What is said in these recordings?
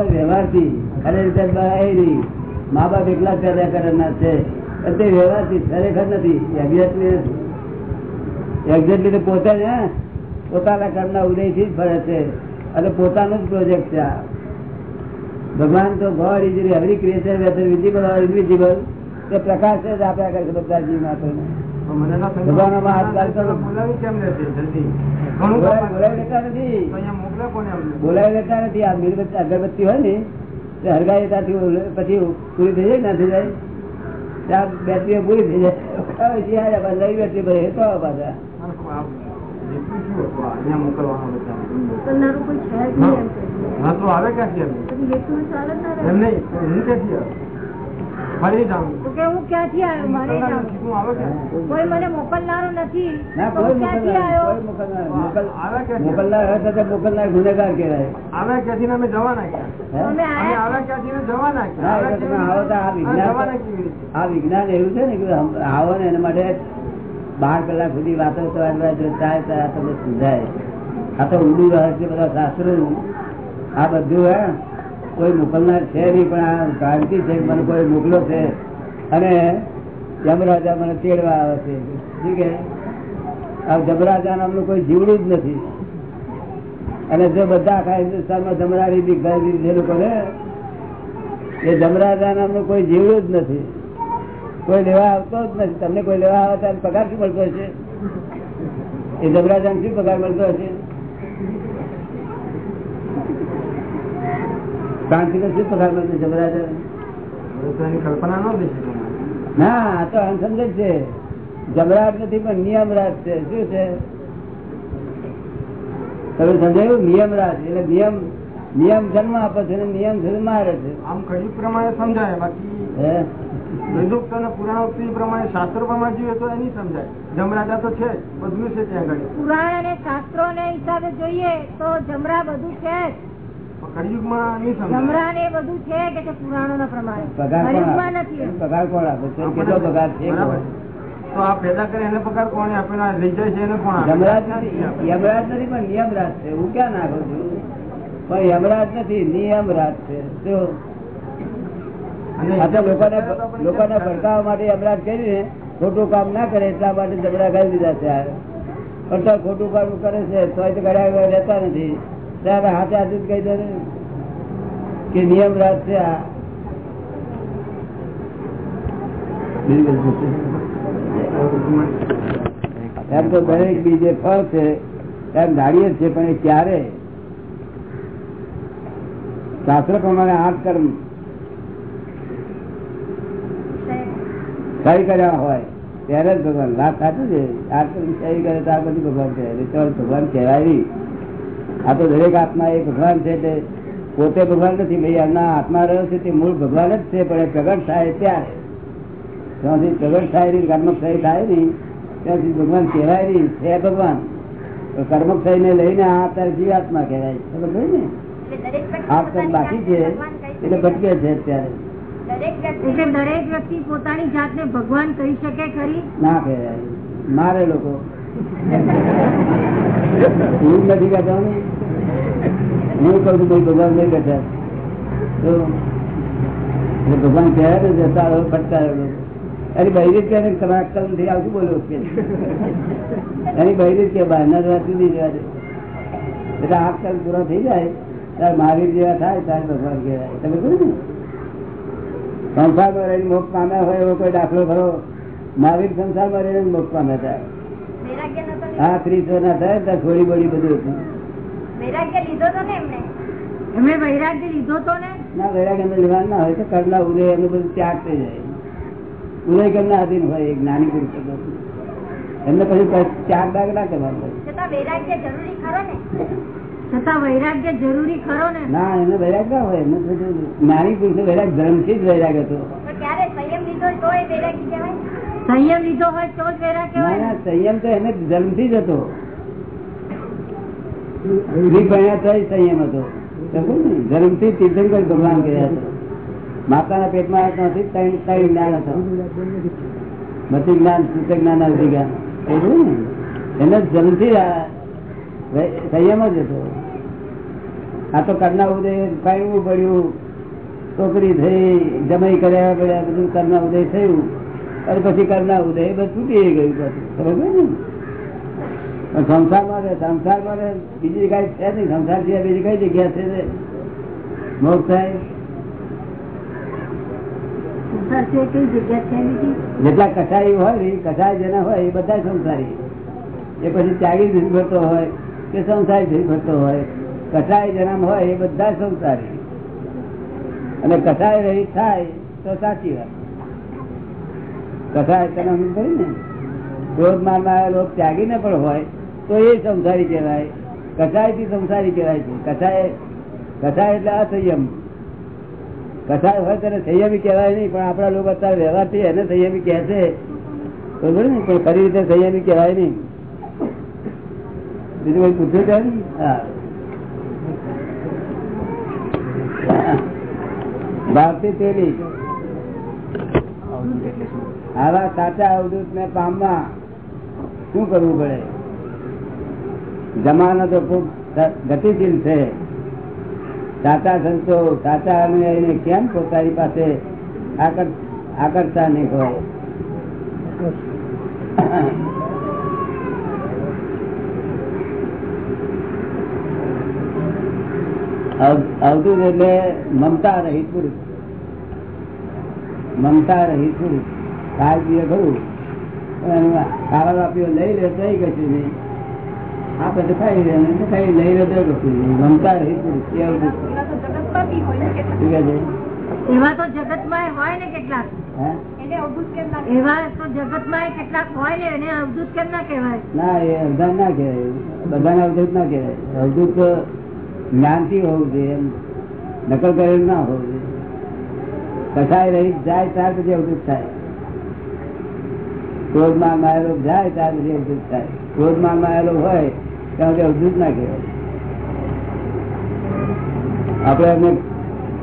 વ્યવહારથી ખરે રીતે બહારી મા બાપ એકલા પેદા કરનાર છે. તે વ્યવહારથી ખરેખર નથી. એક્ઝેક્ટલી એક્ઝેક્ટલી પોતે ને પોતાના ઘરના ઉદયથી જ ફરે છે. અને પોતાનો જ પ્રોજેક્ટ છે આ. ભગવાન તો God is every creature whether visible or invisible તે પ્રકાશ જ આપ્યા કરે છે બધા જીવ માત્ર બોલાવી લેતા? નથી. આ મીરબત્તી અગરબત્તી હોય ને હરગાઈ ત્યાંથી પછી પૂરી થઈ જાય કે ના થઈ જાય? ત્યાં બેટરી પૂરી થઈ જાય. નવી બેટરી ભરે તો પાછા. મોકલવાના આવે ક્યાંથી. એમ? નહીં હું ક્યાંથી કે હું ક્યાંથી આવ્યો? મારે? કોઈ મને મોકલનારો નથી. ક્યાંથી આવ્યો? મોકલનાર તો મોકલનાર ગુનેગાર કહેવાય. આવે ક્યાંથી અમે આ વિજ્ઞાન એવું છે ને કે આવો ને એના માટે બાર કલાક સુધી વાતો કરવા જો ચાય તો આ તમને સમજાય. આ તો ઊંડું રહસ્ય બધા શાસ્ત્રો. આ બધું હે? કોઈ મોકલનાર છે નહીં, પણ આ ક્રાંતિ છે, મને કોઈ મોકલો છે. અને યમરાજા મને તેડવા આવે છે. શું કે આ જમરાજા નામનું કોઈ જીવડું જ નથી. અને જો બધા આખા હિન્દુસ્તાનમાં જમરાની દીકરી જે લોકો એ જમરાજા નામનું કોઈ જીવડું જ નથી. કોઈ લેવા આવતો જ નથી. તમને કોઈ લેવા આવે ત્યારે પગાર શું મળતો હશે? એ જમરાજાને શું પગાર મળતો હશે? ક્રાંતિ નો શું પગાર મળતો કલ્પના ન ના તો અનસમજ જ છે. જબરાટ નથી પણ નિયમરાજ છે. શું છે? તમે સમજાયું? નિયમરાજ. એટલે નિયમ નિયમ જન્મ આપે છે ને નિયમ જન્મ આવે છે. આમ કયું પ્રમાણે સમજાય. બાકી પુરાણોક્તિ પ્રમાણે શાસ્ત્રો પ્રમાણે જોઈએ તો એ નહીં સમજાય. જમરાજા તો છે બધું છે ત્યાં આગળ. પુરાણ અને શાસ્ત્રો ને હિસાબે જોઈએ તો જમરા બધું છે. પણ? યમરાજ નથી. નિયમરાજ છે. લોકોને ભડકાવવા માટે યમરાજ કરીને ખોટું કામ ના કરે એટલા માટે જબરા કરી દીધા છે. પણ તો ખોટું કામ કરે છે તો તો કર્યા રહેતા નથી. ત્યારે હાથે હાથે જ કહી દે કે નિયમરાજ છે આ. બીજું. એમ તો દરેક બી જે ફળ છે, એમ ધારીએ છીએ, પણ એ ક્યારે? શાસ્ત્ર પ્રમાણે આઠ કર્મ સહી કર્યા હોય, ત્યારે જ ભગવાન. લાભ સાચું છે, આઠ કર્મ સહી કરે તો આ પછી ભગવાન કહેવાય ભગવાન કહેવાય આ તો દરેક આત્મા એ ભગવાન છે તે પોતે ભગવાન નથી ભાઈ એમના આત્મા રહ્યો છે તે મૂળ ભગવાન જ છે પણ એ પ્રગટ થાય ત્યારે. ત્યાંથી પ્રગટ થાય નહીં કર્મક્ષય થાય નહીં ત્યાંથી ભગવાન કહેવાય નહીં છે ભગવાન. કર્મક્ષય ને લઈને આ અત્યારે જીવાત્મા કહેવાય. ખબર ને? આ અત્યારે બાકી છે એટલે ભટકે છે અત્યારે. દરેક વ્યક્તિ પોતાની જાતને ભગવાન કહી શકે ખરી? ના કહેવાય. મારે લોકો. હું નથી કહેતા હું કહું છું ભાઈ ભગવાન નહીં એટલે ભગવાન કહેવાય ને જતા હવે ફટતા લોકો એની કે અક્કલ નથી. આવતું બોલો કે? એની બહેરી કે બહારના જવા સુધી જવા દે. એટલે આ અક્કલ પૂરો થઈ જાય ત્યારે મહાવીર જેવા થાય ત્યારે ભગવાન કહેવાય. તમે કહ્યું ને? સંસારમાં રહીને મોક્ષ પામ્યા હોય એવો કોઈ દાખલો ખરો? મહાવીર સંસારમાં રહીને મોક્ષ પામે થાય. હા ત્રીસો ના થાય ત્યાં થોડી બોડી બધું હતું એમણે વૈરાગ્ય લીધો તો ને? ના વૈરાગ એમને લેવાનું ના હોય તો કરના ઉદય એમનું બધું ત્યાગ થઈ જાય. ઉદય કેમના આધીન હોય એક જ્ઞાની પુરુષ એમને પછી ત્યાગ બાગ ના કરવાનો હોય. છતાં વૈરાગ્ય જરૂરી ખરો ને? ના? એમને વૈરાગ ના હોય. એમને નાની પુરુષ વૈરાગ ધર્મથી જ વૈરાગ હતો. સંયમ લીધો હોય તો જ વૈરાગ ના કહેવાય સંયમ તો એને જન્મથી જ હતો. તો સંયમ હતો માતાના પેટમાં ત્યાંથી ત્રણ ત્રણ જ્ઞાન એને વૈ- સંયમ જ હતો. આ તો કરના ઉદય પાડવું પડ્યું. છોકરી થઈ, જમાઈ કર્યા પડ્યા બધું કરના ઉદય થયું. અને પછી કરના ઉદય બધું તૂટી ગયું પછી. સમજ ને? સંસારમાં રહે સંસારમાં રહે બીજી કઈ છે નહીં સંસાર સિવાય બીજી કઈ જગ્યા છે મોક્ષ થાય? જેટલા કસાઈ હોય ને કસાઈ જેના હોય એ બધા સંસારી. એ પછી ત્યાગી થઈ ફરતો હોય કે સંસારી થઈ ફરતો હોય. કસાય જેના હોય એ બધા સંસારી. અને કસાય રહી થાય તો સાચી વાત. કસાય કરી ને? ક્રોધ મારમાં આવેલો ત્યાગી ને પણ હોય તો એ સંસારી કહેવાય. કસાયથી સંસારી કહેવાય છે. કસાય કસાય એટલે અસંયમ. કસાય હોય તેને સંયમી કહેવાય નહીં, પણ આપણા લોકો અત્યારે વ્યવહારથી એને સંયમી કહે છે. બરોબર ને પણ ખરી રીતે સંયમી કહેવાય નહીં. બીજું કોઈ પૂછ્યું છે? હા. ભારતી તેલી આવા સાચા અવધૂત ને પામવા શું કરવું પડે? જમાનો તો ખૂબ ગતિશીલ છે. સાચા સંતો, સાચા અનુયાયીને કેમ પોતાની પાસે આકર્ષતા નહીં હોય? અવધૂત એટલે મમતા રહિત પુરુષ. મમતા રહિત પુરુષ ખાય ખરું ખાવા પીઓ લઈ લે કઈ કશું નહીં. આપડે તો ખાઈ લે ખાઈ લઈ રહ્યો તો કશું નહીં મમતા પુરુષ એ અવધૂત છે? એવા તો જગતમાં હોય ને કેટલાક. એવા તો જગતમાં કેટલાક હોય ને એને અવધૂત કેમ ના કહેવાય? ના એ અવધાન ના કહેવાય. બધાને અવધૂત ના કહેવાય. અવધૂત જ્ઞાનથી હોવું જોઈએ એમ નકલ કરેલું ના હોવું જોઈએ. કસાય રહી જાય ત્યાર પછી અવધૂત થાય. ક્રોધમાં માયેલો જાય ત્યાર પછી અવધૂત થાય. ક્રોધમાં માયેલો હોય ત્યાં કે અવધૂત ના કહેવાય. આપણે એમને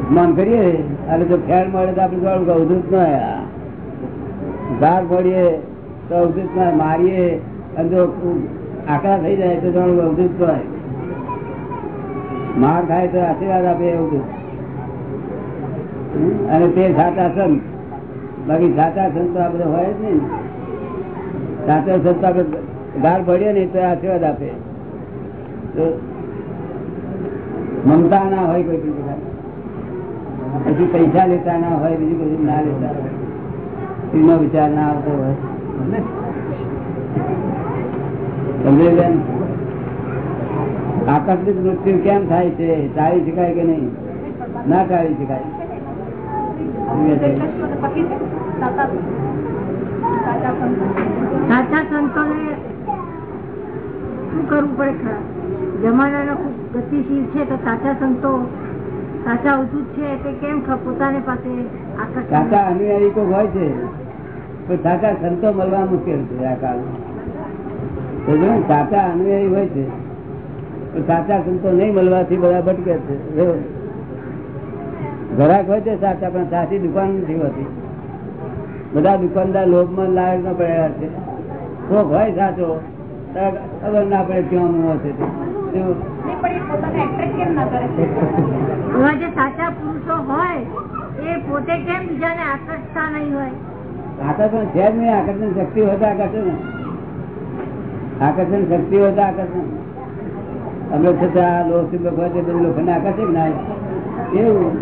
અપમાન કરીએ અને જો ફેર મળે તો આપણે જોવાનું કે અવધૂત ના ગાર પડીએ તો અવધૂત ના મારીએ, અને જો આકરા થઈ જાય તો જાણું અવધૂત હોય માર થાય તો આશીર્વાદ આપે એવું અને તે સાચા સંત. બાકી સાચા સંત તો આ હોય જ નહીં. સાચા સંત આપણે ગાર પડીએ ને તો આશીર્વાદ આપે. તો મમતા ના હોય કોઈ પણ પછી પૈસા લેતા ના હોય, બીજું બધું ના લેતા એનો વિચાર ના આવતો હોય. સમજે? બેન? મૃત્યુ કેમ થાય છે? ટાળી શકાય કે નહીં? ના ટાળી શકાય. સાચા સંતોને શું કરવું પડે ખરા? જમાનાનો ખૂબ ગતિશીલ છે તો સાચા સંતો સાચા અવધૂત છે તે કેમ પોતાની પાસે સાચા અનુયાયી તો હોય છે સાચા સંતો મળવા મુશ્કેલ છે આ કાળમાં. સાચા અનુયાયી હોય છે સાચા સંતો નહીં મળવાથી બધા ભટકે છે ઘરાક હોય છે સાચા પણ સાચી દુકાન નથી હોતી. બધા દુકાનદાર લોભમાં લાયક પડ્યા છે. શોખ હોય સાચો ખબર ના પડે ક્યાં. જો, એવા જે સાચા પુરુષો હોય એ પોતે કેમ બીજાને આકર્ષતા નહીં હોય? આકર્ષણ છે જ નહીં આકર્ષણ શક્તિ હોય તો આકર્ષણ આકર્ષણ શક્તિ હોય તો આકર્ષણ. અમે છતાં લોહ ચુંબક હોય તે બધું લોકોને આકર્ષે ના એવું.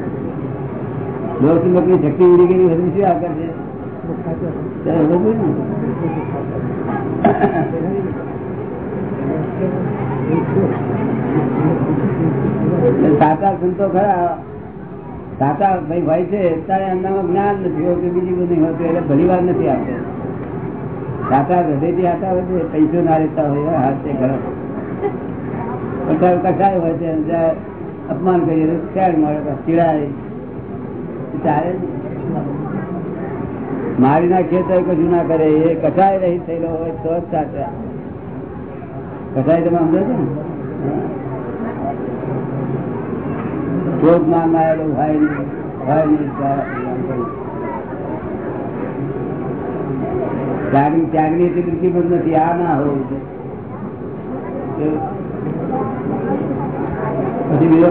લોહ ચુંબકની શક્તિ ઉડી ગયેલી હોય તો શું આકર્ષે? એવું ને. સાચા સંતો ખરા. સાચા ભાઈ ભાઈ છે તારે એમનામાં જ્ઞાન નથી હોતું, બીજી બધું હોતું, એટલે ભલી વાર નથી આપતો સાચા હૃદયથી આતા હોય છે, પૈસો ના રહેતા હોય છે ખરા. કસાય હોય છે અપમાન કરીએ તો તો ચીડાય. મારી ના ખેતર કશું ના કરે, એ કસાય રહી થયેલો હોય તો જ સાચા. કસાય તમે સમજો છો ને? ક્રોધ પછી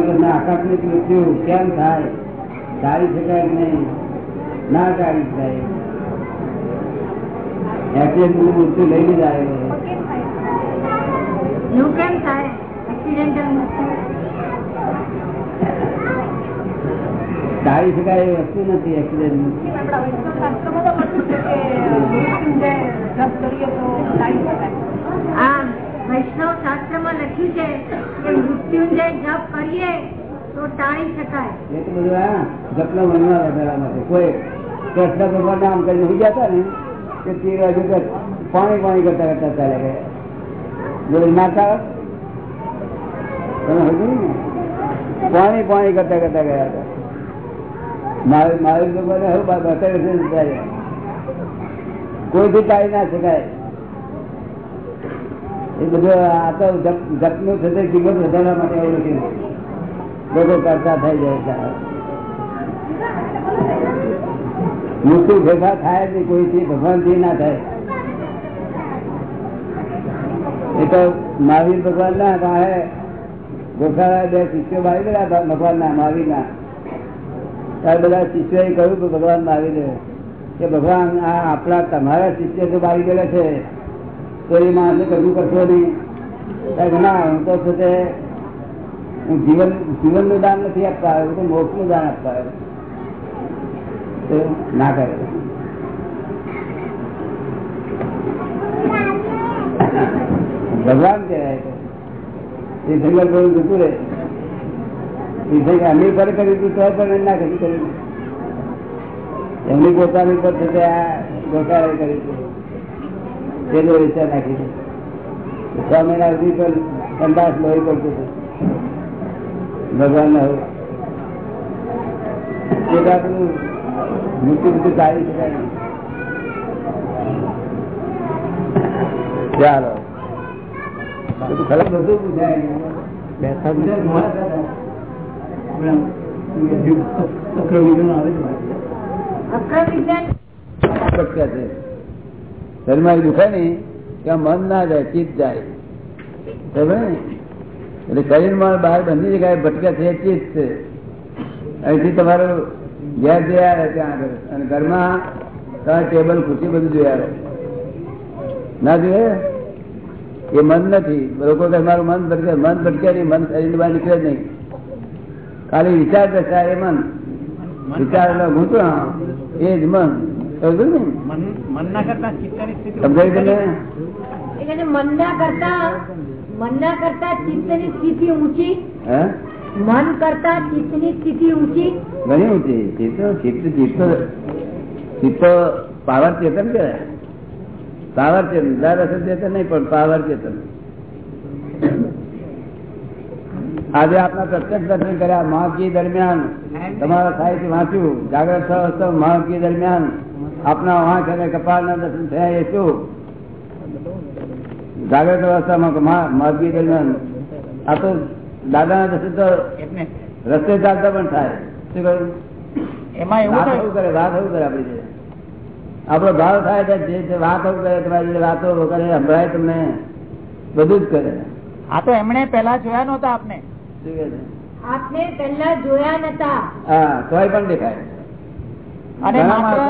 પ્રશ્ન આકસ્મિક મૃત્યુ કેમ થાય? ટાળી શકાય નહીં? ના ટાળી શકાય. એક્સિડન્ટ મૃત્યુ લઈ લીધા એવું કેમ થાય એક્સિડેન્ટલ ટાળી શકાય એ વસ્તુ નથી એક્સિડન્ટ આ વૈષ્ણવ શાસ્ત્રમાં લખ્યું છે કે મૃત્યુંજય જપ કરીએ તો ટાળી શકાય. એ તો બધું હા જપનો મનમાં વધારા માટે. કોઈ કૃષ્ણ ભગવાન નામ કરીને હું જતા ને કે તીર હજુ તો પાણી પાણી કરતા કરતા ચાલે ગયા પાણી પાણી કરતા કરતા ગયા હતા. મારી મારી ભગવાને હવે બતાવે કોઈથી ટાળી ના શકાય. એ બધું આ તો જપ જપનું તે કિંમત વધારવા માટે એવું નથી. લોકો કરતા થઈ જાય. મૃત્યુ ભેગા થાય નહીં કોઈથી ભગવાનથી ના થાય એ તો મહાવીર ભગવાન ના પાસે ગોખાળા બે શિષ્યો બાળી ગયા ભગવાન ના, મહાવીર ના. ત્યારે બધા શિષ્યોએ કહ્યું કે ભગવાન મહાવીરે કે ભગવાન, આ આપણા તમારા શિષ્ય તો ભાવી ગયેલા છે. તો એ માણસે કરવું કરશો નહીં. ના, હું તો છે તે, હું જીવન, જીવનનું દાન નથી આપતા આવ્યો, હું તો મોક્ષનું દાન આપતા આવ્યો. ના કરે. ભગવાન કહેવાય એ જંગલ કોઈ જતું રહે. એમની પર કર્યું હતું તો પણ ના કરી કર્યું એમની પોતાની પર તે આ ગોકાળે કરી છે એનો વિચાર નાખી છે. છ મહિના સુધી પણ સંદાસ લોહી પડતું હતું ભગવાન ના હોય એ આપણું મૃત્યુ બધું ટાળી શકાય. ચાલો. બધું ખરાબ બધું પૂછાય અક્રમ વિજ્ઞાન ભટક્યા છે શરીરમાં દુખે ને, ત્યાં મન ના જાય, ચિત્ત જાય. સમજે ને? એટલે બહાર બંધી જગ્યાએ ભટકા છે, ચિત્ત છે. અહીંથી તમારું ઘેર જોયા રહે ત્યાં આગળ. અને ઘરમાં તમારે ટેબલ, ખુરશી બધું જોયા રહે ના જોઈએ એ મન નથી. લોકો કે મારું મન ભટકે મન ભટકે નહીં મન શરીર બહાર નીકળે નહીં. ખાલી વિચાર દશા એ મન. વિચાર એટલે ગૂંચવણ એ જ મન. પાવર ચેતન કે પાવર ચેતન અસર ચેતન નહીં પણ પાવર ચેતન આજે આપના પ્રત્યક્ષ દર્શન કર્યા મહાકી દરમિયાન તમારા સાહિત્ય વાંચ્યું જાગ્રત અવસ્થા મહાકી દરમિયાન આપના વાંક અને કપાળના દર્શન થયા એ શું? જાગ્રત અવસ્થામાં મહાકી દરમિયાન. આ તો દાદાના દર્શન તો રસ્તે ચાલતા પણ થાય. શું કહ્યું? એમાં એવું કરે વાત એવું કરે આપડી. આપણો ભાવ થાય જે વાતો કરે તમારી વાતો કરે સંભળાય તમને. બધું જ કરે. આ તો એમણે પેલા જોયા નતા આપને? આપને પેલા જોયા નતા. હા તોય પણ દેખાય. અને માત્ર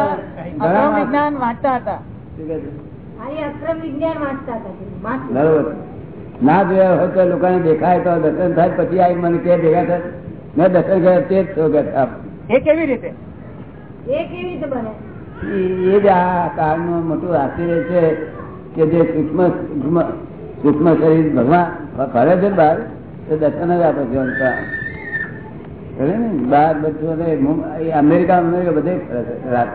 અક્રમ વિજ્ઞાન વાંચતા હતા. શું કહે છે? ખાલી અક્રમ વિજ્ઞાન વાંચતા હતા. બરોબર. ના જોયા હોય તો લોકોને દેખાય તો દર્શન થાય પછી આવી મને કે ભેગા થાય મેં દર્શન કર્યા તે જ છો કે એ કેવી રીતે? એ કેવી રીતે બને? એ જ આ કાળનું મોટું આશ્ચર્ય છે કે જે સૂક્ષ્મ સૂક્ષ્મ- શરીર ભગવાન ફરે છે બાર, તો દર્શન જ આપે છે બહાર બધું અમેરિકા અમેરિકા બધે ફરે છે, રાત.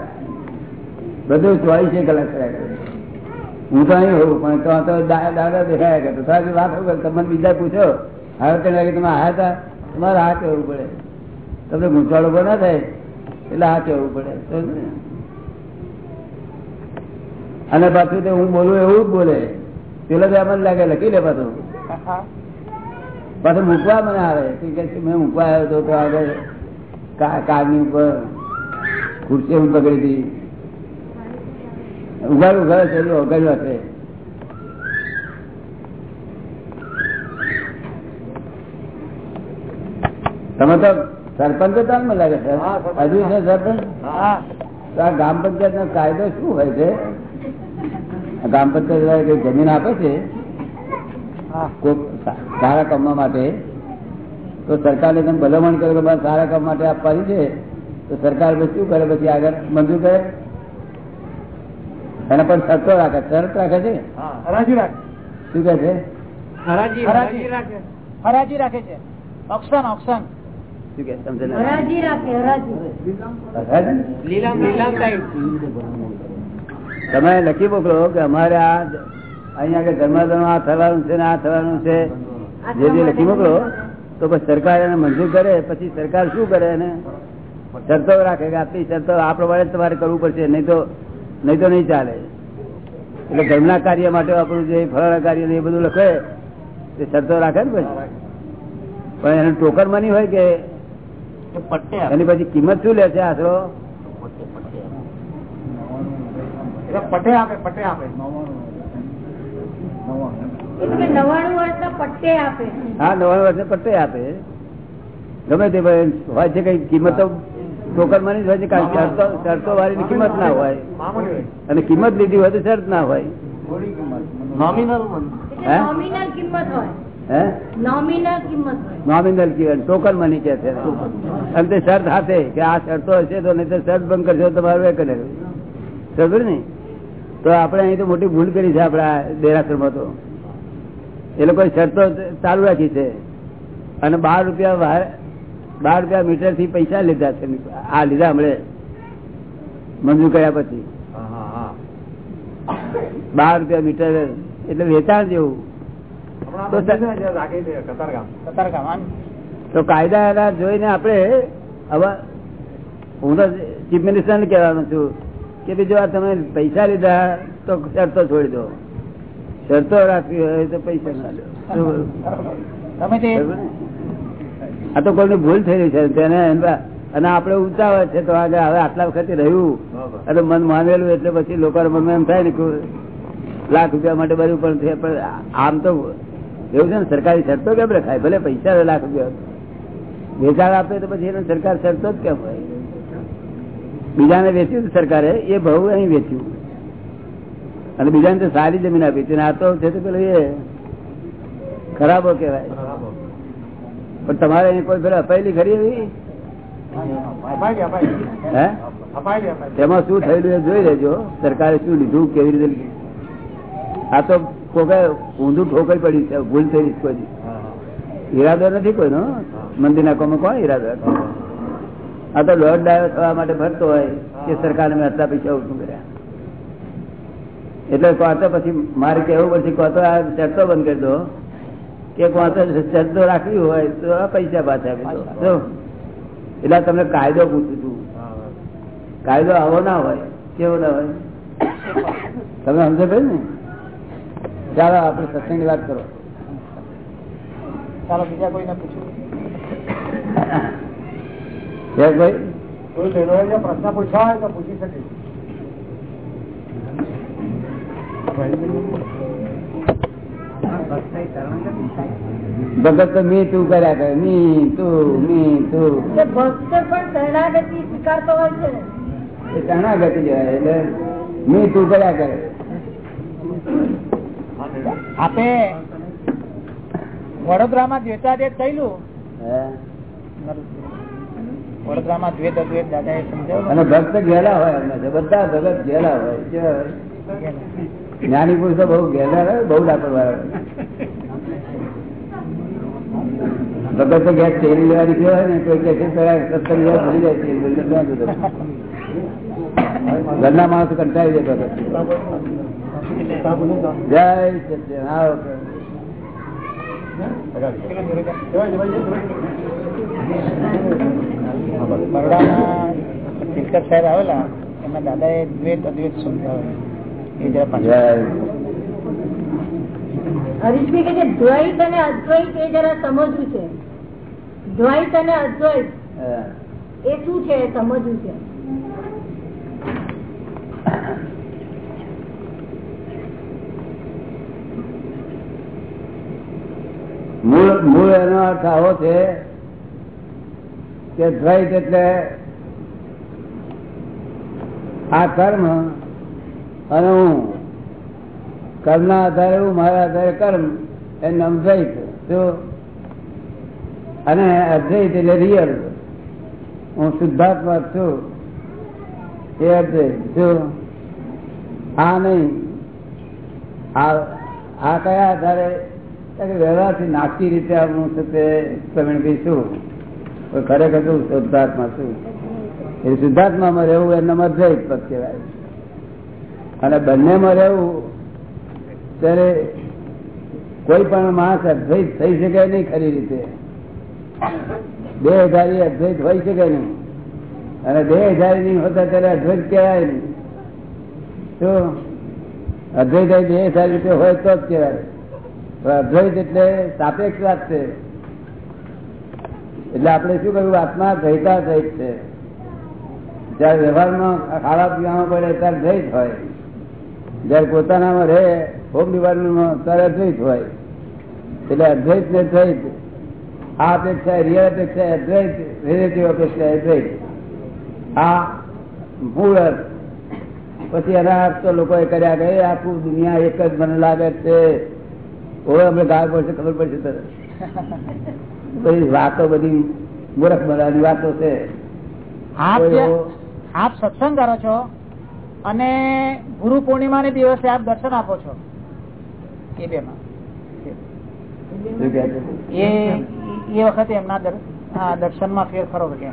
બધું ચોવીસે કલાક કર્યા કરે હું તો અહીં હોઉં, પણ તો તો દાદા દેખાયા કરતો તો વાત કરે? તમને બીજા પૂછો. હવે તેને લાગે તમે આયા હતા. તમારે આ કહેવું પડે? તમને ગૂંચવાડો બના થાય. એટલે આ કહેવું પડે? અને પાછું હું બોલું એવું જ બોલે. પેલો તો એમ જ લાગે લખી લે પાછું. પાછું મૂકવા મને આવે. મેં મૂકવા આવ્યો હતો તો આગળ કારની ઉપર ખુરશી હું પકડી હતી. ઉઘાડ ઉઘાડ છે ઉઘાડ્યું હશે તમે તો સરપંચ ને મને લાગે છે? હજુ છે સરપંચ? ગામ પંચાયત નો કાયદો શું હોય છે? ગ્રામ પંચાયત કઈ જમીન આપે છે? સારા કામમાં માટે? તો સરકારે તમે ભલામણ કરે કે બસ સારા કામ માટે આપવાની છે તો સરકાર પછી શું કરે? પછી આગળ મંજૂર કરે? એને પણ શરતો રાખે શરત રાખે છે? હા હરાજી રાખે. શું કે છે? હરાજી હરાજી રાખે. છે. ઓક્શન ઓક્શન શું કે સમજે હરાજી રાખે હરાજી. હરાજી? લીલામ લીલામ ટાઈપ તમે લખી મોકલો કે અમારે આ અહીંયા આગળ ધર્માધર્મ આ થવાનું છે ને આ થવાનું છે જે જે લખી મોકલો તો પછી સરકાર એને મંજૂર કરે પછી સરકાર શું કરે એને? શરતો રાખે કે આપણી શરતો આ પ્રમાણે તમારે કરવું પડશે નહીં તો નહીં તો નહીં ચાલે. એટલે ધર્મના કાર્ય માટે આપણું જે ફળના કાર્ય એ બધું લખે તે શરતો રાખે ને પછી? પણ એનું ટોકન મની હોય કે પટ્ટે એની પછી કિંમત શું લે છે આશરો? પટ્ટે આપે પટ્ટે આપે. એટલે કે નવાણું વર્ષના પટ્ટે આપે. હા નવાણું વર્ષે પટ્ટે આપે. ગમે તે હોય છે કઈ કિંમત ટોકન મની હોય છે કે શરતો શરતો વાળીની કિંમત ના હોય. અને કિંમત લીધી હોય તો શરત ના હોય. નોમિનલ કિંમત. હોય. હે? નોમિનલ કિંમત હોય. નોમિનલ કિંમત ટોકન મની કે છે. અને તે શરત હાથે કે આ શરતો હશે તો નહીં તો શરત બંધ કરશો તો તમારું એ કરે સમજ ને? તો આપણે અહીં તો મોટી ભૂલ કરી છે આપણા દેરાસરમાં તો. એ લોકોએ શરતો ચાલુ રાખી છે. અને બાર રૂપિયા બાર રૂપિયા મીટરથી પૈસા લીધા છે. આ લીધા હમણે. મંજૂર કર્યા પછી. બાર રૂપિયા મીટર એટલે વેચાણ જેવું. તો કાયદા જોઈને આપણે હવે હું તો ચીફ મિનિસ્ટર ને કહેવાનું છું. કે જો આ તમે પૈસા લીધા તો શરતો છોડી દો. શરતો રાખવી હોય તો પૈસા ના? આ તો કોઈની ભૂલ થયેલી છે. તેને અને આપણે ઉતાવળ છે તો આગળ હવે આટલા વખતે રહ્યું. અને મન માનેલું એટલે પછી લોકો મનમાં એમ થાય ને કે લાખ રૂપિયા માટે બધું પણ છે પણ આમ તો એવું છે ને સરકારી શરતો કેમ રખાય? ભલે પૈસા લાખ રૂપિયા વેચાણ આપે તો પછી એને સરકાર શરતો જ કેમ હોય? બીજાને વેચ્યું હતું સરકારે એ ભાવ અહીં વેચ્યું. અને બીજાને તો સારી જમીન આપી. છે આ તો છે તો પેલું એ ખરાબો કહેવાય. પણ તમારે અહીં કોઈ પેલા અપાયેલી ખરી એવી? તેમાં શું થયેલું એ જોઈ લેજો. સરકારે શું લીધું કેવી રીતે લીધું. આ તો કોકે ઊંધું ઠોકાઈ પડ્યું છે ભૂલ થઈ કોઈ ઈરાદો નથી કોઈનો? મંદિર નાખવામાં કોણ ઈરાદો? આ તો દોઢ ડાયો થવા માટે ભરતો હોય કે સરકારને મેં આટલા પૈસા ઓછું કર્યા. એટલે કોતો પછી મારે કેવું પડશે કોતો આ શરતો બંધ કરી દો. કે કોતો શરતો રાખવી હોય તો પૈસા પાછા આપી દો. એટલે તમને કાયદો પૂછું છું. કાયદો આવો ના હોય કેવો ના હોય? તમે સમજો ભાઈ ને? ચાલો આપણે સત્સંગની વાત કરો. ચાલો બીજા કોઈને પૂછ્યું છે ભાઈ કોઈ બહેનોએ જો પ્રશ્ન પૂછવા હોય તો પૂછી શકે. ભગત તો મી તું કર્યા કરે. મી તું મી તું. ભક્ત પણ શરણાગતિ સ્વીકારતો હોય છે. એ શરણાગતિ કહેવાય એટલે મી તું કર્યા કરે. આપે વડોદરામાં જે થયેલું? હે? વડોદરામાં દ્વેત અદ્વૈત દાદા એ સમજાવ્યું અને ભક્ત ઘેલા હોય એમને બધા ભગત ઘેલા હોય? જ્ઞાની પુરુષો બહુ ઘેલા હોય બહુ વાળા ભગત તો ગેસ તેલ લેવાની ગયો હોય ને કોઈ કે જાય તેલ? ઘરના માણસો કંટાળી જાય ભગત જય. આવો. બરોડામાં તિલકર સાહેબ આવેલા દ્વૈત અદ્વૈત સમજાવ્યું એ જરા પાછળ. હરીશભાઈ કે દ્વૈત અને અદ્વૈત એ જરા સમજવું છે. દ્વૈત અને અદ્વૈત એ શું છે એ સમજવું છે? મૂળ મૂળ એનો અર્થ આવો છે કે દ્વૈત એટલે આ કર્મ અને હું. કર્મના આધારે હું, મારા આધારે કર્મ એ નામ અને અદ્વૈત એટલે રિયલ હું શુદ્ધાત્મા છું. એ અદ્વૈત જો આ નહીં, આ કયા આધારે? વ્યવહારથી નાખતી રીતે હું છે? તે પ્રવીણભાઈ છું પણ ખરેખર શું? શુદ્ધાત્મા શું? એ શુદ્ધાત્મામાં રહેવું એના અદ્વૈત પદ કહેવાય અને બંનેમાં રહેવું ત્યારે કોઈ પણ માણસ અદ્વૈત થઈ શકે નહીં ખરી રીતે. બે હજારી અદ્વૈત હોય શકે નહીં. અને બે હજારી નહીં હોતા ત્યારે અદ્વૈત કહેવાય નહીં. શું અદ્વૈત બે હજાર રીતે હોય તો જ કહેવાય. અદ્વૈત એટલે સાપેક્ષ વાત છે. એટલે આપણે શું કહ્યું આત્મા દ્વૈતા દ્વૈત છે. જયારે વ્યવહારમાં ખાવા પીવામાં પડે ત્યારે દ્વૈત હોય. જયારે પોતાનામાં રહે હોમ ડિપાર્ટમેન્ટમાં ત્યારે અદ્વૈત હોય. એટલે અદ્વૈત ને દ્વૈત આ અપેક્ષા રિયલ અપેક્ષા અદ્વૈત રિલેટિવ અપેક્ષા અદ્વૈત. આ મૂળ પછી એના અર્થ તો લોકોએ કર્યા કે આખું દુનિયા એક જ મને લાગે છે. ઓળખ અમને ગાય પડશે ખબર પડશે તરત બધી વાતો બધી મૂર્ખ બનાવવાની વાતો છે. આપ સત્સંગ કરો છો અને ગુરુ પૂર્ણિમા દિવસે આપ દર્શન આપો છો? એ બે માં? એ વખતે એમના દર્શનમાં ફેર ખરો કે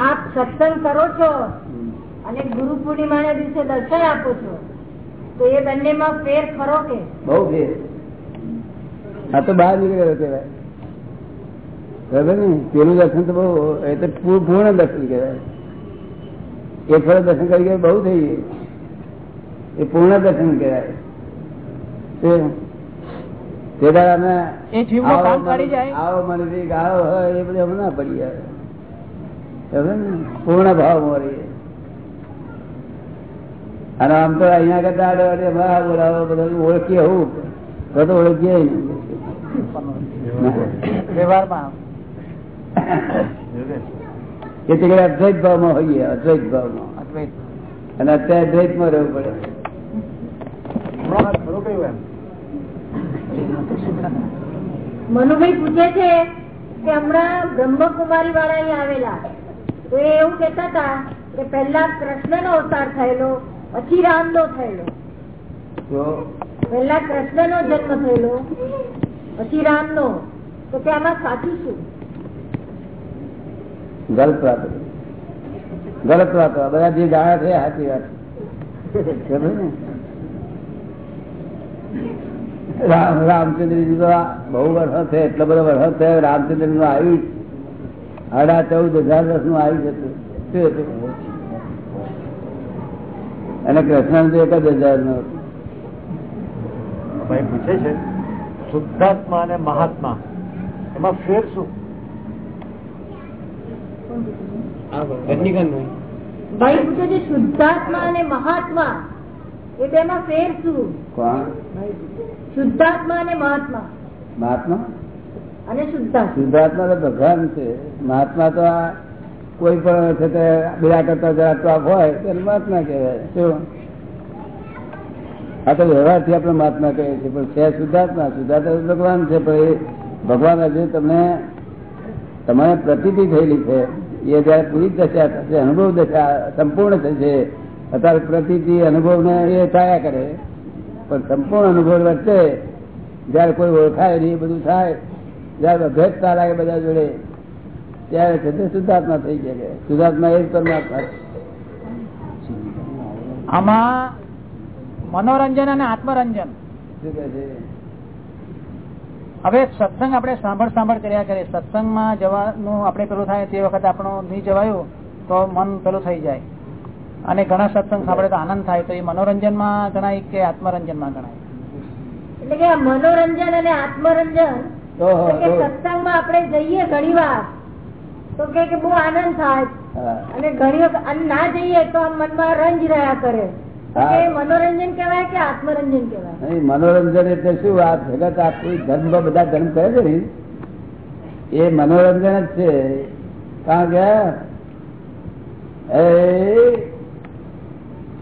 આપ સત્સંગ કરો છો અને ગુરુ પૂર્ણિમા ના દિવસે દર્શન આપો છો. તો એ બંનેમાં ફેર ખરો કે? બહુ ફેર. આ તો બહાર નીકળેલો કહેવાય. બરાબર ને? પેલું દર્શન તો બહુ એ તો પૂર્ણ દર્શન કહેવાય. એક ફળ દર્શન કરી ગયા બહુ થઈ ગયું. એ પૂર્ણ દર્શન કહેવાય. તે- તે અમે આવો કામ મને- કરી જાય. આવો મને ગાળો હોય એ બધું અમે ના? પડી? પૂર્ણ ભાવ મળી. અને આમ તો અહીંયા કરતા બોલાવો બધા ઓળખીએ હું. તો તો ઓળખીએ વ્યવહારમાં. એ તે અદ્વૈત ભાવમાં હોઈએ અદ્વૈત ભાવમાં. અદ્વૈત. અને અત્યારે દ્વૈતમાં રહેવું પડે. મનુભાઈ પૂછે છે કે હમણાં બ્રહ્મકુમારી વાળા આવેલા. તો એ એવું કેતા હતા કે પહેલા કૃષ્ણ નો અવતાર થયેલો પછી રામ નો થયેલો. પેલા કૃષ્ણ નો જન્મ થયેલો પછી રામ નો તો કે આમાં સાચું શું? ગલત વાત. ગલત વાત. બધા જે ગાળા છે સાચી વાત. રામચંદ્રજી તો બહુ વર્ષ છે એટલો બધો વર્ષ થયો રામચંદ્રનું આયુષ સાડા ચૌદ હજાર વર્ષનું આયુષ હતું. શું હતું? અને કૃષ્ણ તો એક જ હજાર નો ભાઈ પૂછે છે શુદ્ધાત્મા અને મહાત્મા એમાં ફેર શું? ભાઈ પૂછે છે શુદ્ધાત્મા અને મહાત્મા એ બેમાં ફેર શું? કોણ? શુદ્ધાત્મા અને મહાત્મા. મહાત્મા? અને શુદ્ધાત્મા. શુદ્ધાત્મા તો ભગવાન છે મહાત્મા તો આ કોઈ પણ છે તે બીજા કરતા જરા તો હોય, તો વાત ના કહેવાય. શું? આ તો વ્યવહારથી આપણે મહાત્મા કહીએ છીએ, પણ છે શુદ્ધાત્મા. શુદ્ધાત્મા ભગવાન છે, પણ એ ભગવાન હજુ તમને, તમારે પ્રતિતિ થયેલી છે. એ જયારે પૂરી દશા થશે, અનુભવ દશા સંપૂર્ણ થશે, અત્યારે પ્રતિતિ અનુભવ ને એ થયા કરે. પણ સંપૂર્ણ અનુભવ વચ્ચે જયારે કોઈ ઓળખાય નહીં બધું થાય, જયારે ભેદતા લાગે બધા જોડે ત્યારે છે તે શુદ્ધાત્મા થઈ ગયા શુદ્ધાત્મા એ પરમાત્મા આમાં મનોરંજન અને આત્મરંજન. હવે સત્સંગ આપણે સાંભળ સાંભળ કર્યા કરીએ સત્સંગમાં જવાનું આપણે પેલું થાય તે વખત આપણું નહીં જવાયું તો મન પેલું થઈ જાય. અને ઘણા સત્સંગ સાંભળે તો આનંદ થાય. તો એ મનોરંજનમાં ગણાય કે આત્મરંજનમાં ગણાય? એટલે કે મનોરંજન અને આત્મરંજન તો સત્સંગમાં આપણે જઈએ ઘણી વાર તો કે કે બહુ આનંદ થાય. અને ઘણી વખત અને ના જઈએ તો મનમાં રંજ રહ્યા કરે. મનોરંજન કેવાય કે આત્મરંજન કેવાય મનોરંજન એટલે શું આ જગત આખું ધર્મ બધા ધર્મ કરે છે ને. એ મનોરંજન જ છે. કારણ કે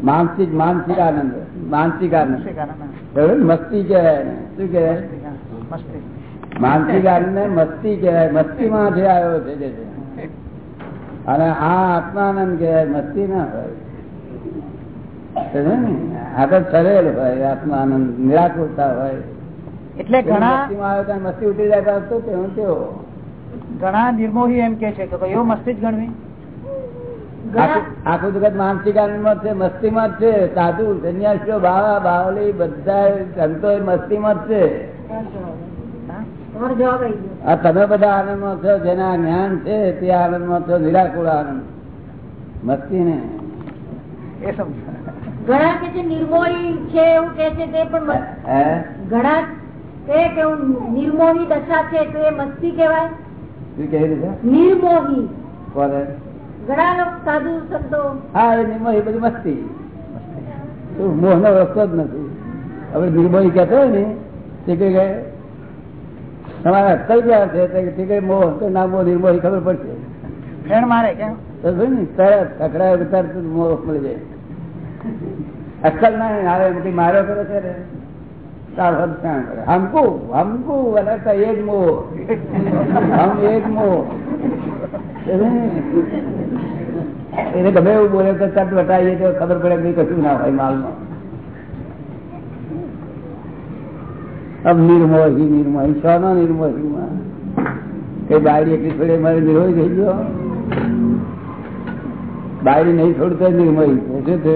માનસિક માનસિક આનંદ. માનસિક આનંદ. ને? મસ્તી કહેવાય એને. શું કહેવાય? મસ્તી માનસિક આનંદ મસ્તી કહેવાય. મસ્તીમાં જે આવ્યો છે છે. અને આ આત્માનંદ કહેવાય મસ્તી ના હોય. આ તો સરેલ હોય આત્માનંદ નિરાકુરતા હોય. એટલે ઘણા મસ્તી ઉઠી જાય તો તેવો તેવો ઘણા નિર્મોહી એમ કે છે કે ભાઈ એવો મસ્તી જ ગણવી. આખું જગત માનસિક આનંદમાં માં છે મસ્તીમાં જ છે. સાધુ સંન્યાસીઓ બાવા બાવલી બધા સંતો એ મસ્તીમાં જ છે તમારો જવાબ આવી ગયો આ તમે બધા આનંદમાં છો જેના જ્ઞાન છે તે આનંદમાં છો નિરાકુળ આનંદ. મસ્તી ને એ ઘણા કે છે નિર્મોહી છે એવું કે છે તે પણ ઘણા કે નિર્મોહી દશા છે તો એ મસ્તી કેવાય નિર્મોહી. કોને? ઘણા લોકો સાધુ સંતો. હા એ નિર્મોહ બધી મસ્તી. મોહ નો રસ્તો જ નથી. હવે નિર્મોહી કહેતો હોય ને તે કઈ ગયે તમારે અક્કલ ક્યાં છે? તે મોહ કે ના મોહ નિર્મોહ ખબર પડશે. ફેણ મારે કેમ તરત ખખડાય તરત મોહ મળી જાય. અક્કલ ના આવે એમ માર્યો કરે? છે હમકુ હમકુ અને એ જ મોહ. હમ એ જ મોહ. એને ગમે એવું બોલે તો તરત વટાઈએ તો ખબર પડે કે કશું ના હોય માલમાં. અબ નિર્મોહી નિર્મોહી શાનો કઈ બાયડી એટલી થોડી મારે નિર્મોહી થઈ ગયો બાયડી નહીં છોડતો નિર્મોહી શું છે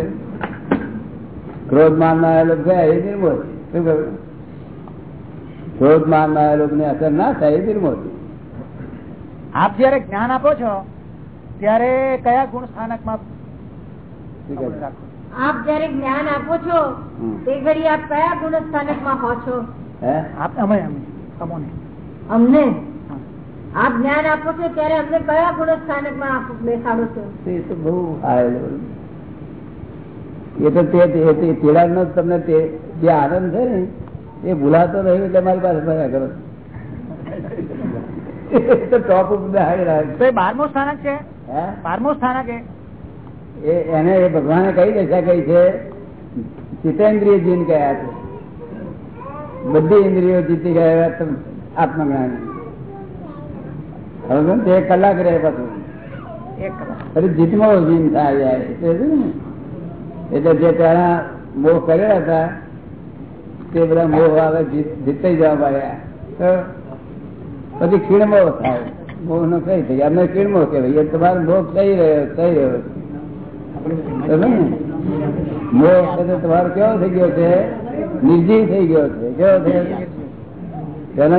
ક્રોધ માનનારા લોકો ગયા એ નિર્મોહી શું કહ્યું? ક્રોધ માનનારા લોકોને અસર ના થાય એ નિર્મોહી આપ જયારે જ્ઞાન આપો છો ત્યારે કયા ગુણ સ્થાનકમાં આપ જયારે જ્ઞાન આપો છો. તે ઘડી આપ કયા ગુણ સ્થાનકમાં હો છો? અમને? આપ જ્ઞાન આપો છો ત્યારે અમને કયા ગુણ સ્થાનકમાં બેસાડો છો? એ તો બહુ એ તો તે તે- તે તમને જે આનંદ છે ને એ ભૂલાતો નહીં એટલે મારી પાસે ભયા કરો. તો ટોપ ઉપર બારમું સ્થાનક છે. હે? બારમું સ્થાનક એને ભગવાને કઈ દશા કઈ છે જીતેન્દ્રિય જીન કયા છે. બધી ઇન્દ્રિયો જીતી ગયા આત્મજ્ઞાની. હવે તે કલાક રહે પાછું. જીતમાં જીન થાય જાય. એટલે જે પેલા મોહ કરેલા હતા તે બધા મોહ આવે જીતાઈ જવા પાડ્યા તો પછી ખીણમો થાય. મોહ નો કઈ થઈ અમે ખીણ મોહ કહેવાય. એ તમારો મોહ થઈ રહ્યો થઈ રહ્યો? મોહ તમારો કેવો થઈ ગયો છે? નિર્જીવ થઈ ગયો છે. કેવો છે? તેનો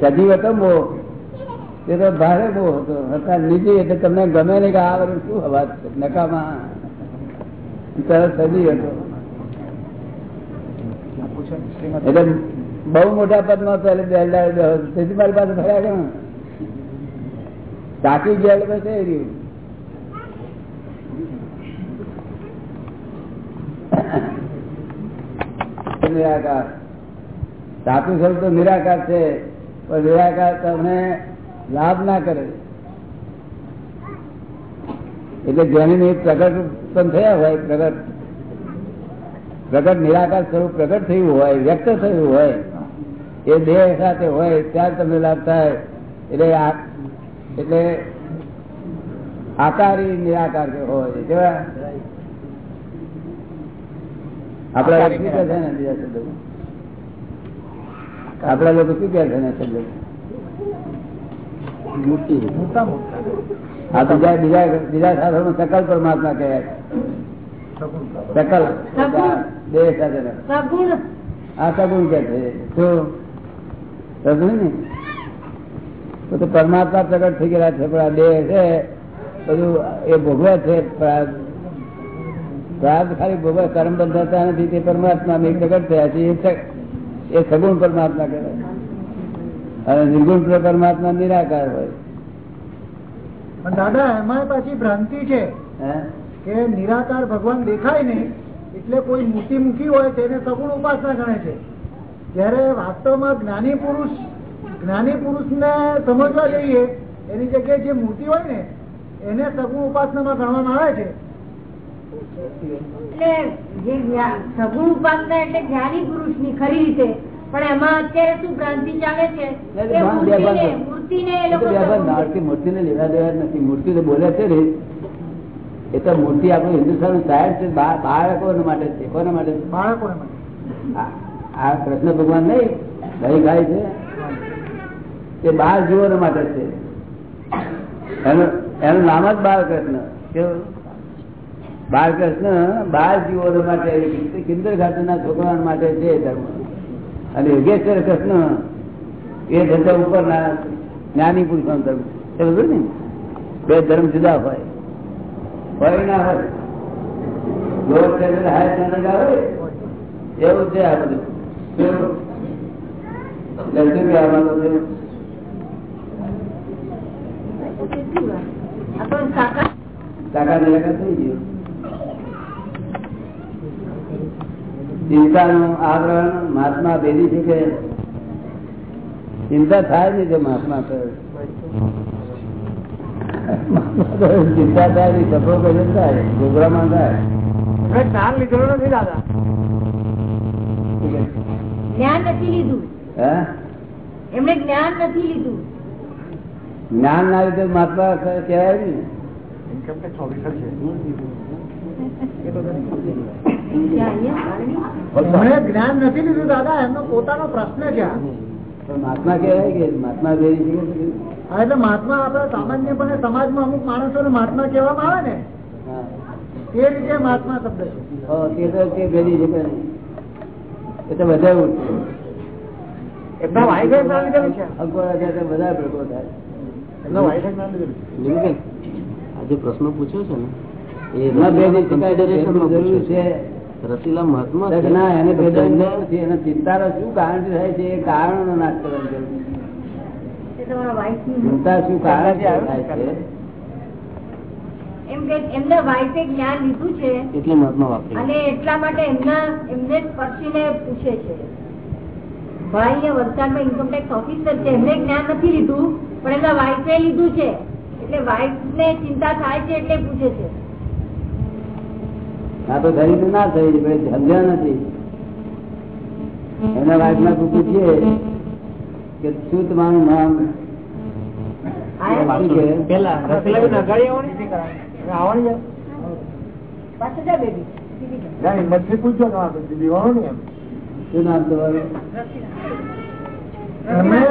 સજીવ હતો મોહ તે તો ભારે બહુ હતો. હતા નિર્જીવ એટલે તમને ગમે નહીં કે આ વળી શું હવા છે? નકામા. તરત સજીવ હતો. એટલે બહુ મોટા પદમાં પહેલે બેલડા તેથી મારી પાસે ફર્યા કેમ? તાકી ગયા એટલે Thank એ રહ્યું નિરાકાર. સાચું સ્વરૂપ તો નિરાકાર છે, પણ નિરાકાર તમને લાભ ના કરે. એટલે જેની પ્રગટ ઉત્પન્ન થયા હોય, પ્રગટ પ્રગટ નિરાકાર સ્વરૂપ પ્રગટ થયું હોય, વ્યક્ત થયું હોય, એ દેહ સાથે હોય, ત્યારે તમને લાભ થાય. એટલે એટલે આકારી નિરાકાર હોય કેવા આપડા લોકો શું કે છે ને બીજા શબ્દો? આપડા લોકો શું કે છે ને શબ્દો? આ બીજા બીજા બીજા સાધનો સકલ પરમાત્મા કહેવાય સકલ. દેહ સાથે આ સગુણ કે છે. શું સમજ્યું ને? તો પરમાત્મા પ્રગટ થઈ ગયેલા છે પણ આ દેહ છે બધું એ ભોગવે છે પ્રાર્થ ખાલી ભોગવે કર્મ બંધાતા નથી તે પરમાત્મા મેં પ્રગટ થયા છે એ સગુણ પરમાત્મા કહેવાય. અને નિર્ગુણ પરમાત્મા નિરાકાર હોય. પણ દાદા એમાં પાછી ભ્રાંતિ છે કે નિરાકાર ભગવાન દેખાય નહીં એટલે કોઈ મૂર્તિ મૂકી હોય તેને સગુણ ઉપાસના ગણે છે. જ્યારે વાસ્તવમાં જ્ઞાની પુરુષ જ્ઞાની પુરુષ ને સમજવા જઈએ એની જગ્યાએ જે મૂર્તિ હોય ને એને સગુણ ઉપાસનામાં ગણવામાં આવે છે. સગુણ ઉપાસના એટલે જ્ઞાની પુરુષની ખરી રીતે. પણ એમાં અત્યારે શું ચાલે છે? લેવા દેવા નથી. મૂર્તિ તો બોલે છે ને. એ તો મૂર્તિ આપણું હિન્દુસ્તાન સાહેબ છે. બાળકો માટે છે. કોના માટે બાળકો આ- આ કૃષ્ણ ભગવાન નહીં. દહીં ખાય છે. તે બાળ જીવો માટે છે. એનું એનું નામ જ બાળકૃષ્ણ. કેવું? બાળકૃષ્ણ બાળ જીવો માટે કિન્દર ઘાટના છોકરા માટે છે ધર્મ. અને યોગેશ્વર કૃષ્ણ એ ધંધા ઉપરના જ્ઞાની પુરુષનો ધર્મ. છે બધું ને બે ધર્મ જુદા હોય. હોય ના હોય. એવું છે આ બધું. કાકા નિરાકર થઈ ગયું. ચિંતાનું આવરણ મહાત્મા ભેદી છે કે ચિંતા થાય ને જો મહાત્મા ચિંતા થાય નહીં સફળ કરે થાય પ્રોગ્રામમાં થાય. જ્ઞાન લીધેલું નથી દાદા. જ્ઞાન નથી લીધું. હે? એમણે જ્ઞાન નથી લીધું. જ્ઞાન ના લીધે મહાત્મા કહેવાય ને એમણે જ્ઞાન નથી લીધું દાદા એમનો પોતાનો પ્રશ્ન છે. આ. મહાત્મા કહેવાય કે મહાત્મા હા, એટલે મહાત્મા આપડે સામાન્યપણે સમાજમાં અમુક માણસોને મહાત્મા કહેવામાં આવે ને? તે રીતે મહાત્મા શબ્દ છે. તે તો તે ભેદી છે એ તો બધા એમના છે? ભેગો થાય. એમના આ જે પ્રશ્ન પૂછ્યો છે ને એ એમાં માં જરૂર છે. રસીલા મહાત્મા ના એને તો ભેદા તેમને નથી. એને ચિંતાનો શું કારણ થાય છે એ કારણનો નાશ કરવાની જરૂર છે. એ તમારા વાઈફની ચિંતા શું કારણ છે? એમના વાઈફે જ્ઞાન લીધું છે એટલે મહાત્મા વાપરે. અને એટલા માટે એમના એમને સ્પર્શીને પૂછે છે. ભાઈ વરસાદ વલસાડમાં ઇન્કમટેક્સ ઓફિસર છે. એમને જ્ઞાન નથી લીધું પણ એમના વાઈફે લીધું છે. એટલે વાઈફ ને ચિંતા થાય છે એટલે પૂછે છે. ના તો થઈ ના થઈ સમજ્યા નથી. એના વાઇફ ના પૂછીએ કે શું તમારું? નામ